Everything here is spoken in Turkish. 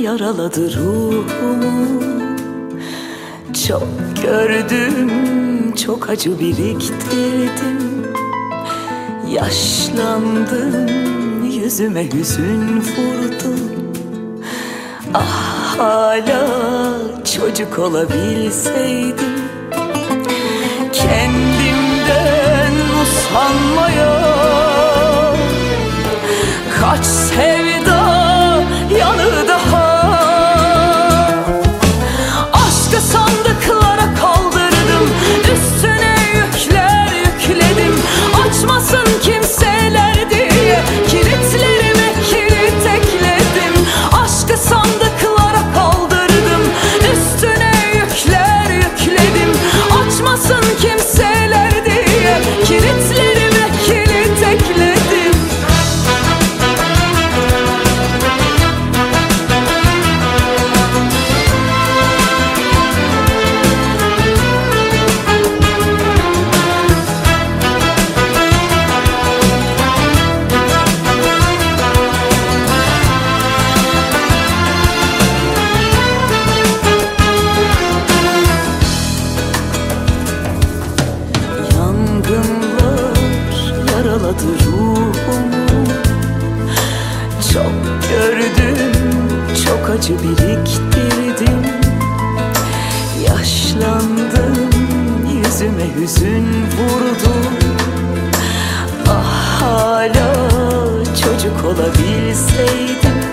yaraladı ruhumu. Çok gördüm, çok acı biriktirdim. Yaşlandım, yüzüme hüzün vurdu. Ah hala çocuk olabilseydim. Kendimden usanmaya Kaç sevda yaraladı ruhumu. Çok gördüm, çok acı biriktirdim. Yaşlandım, yüzüme hüzün vurdu. Ah hala çocuk olabilseydim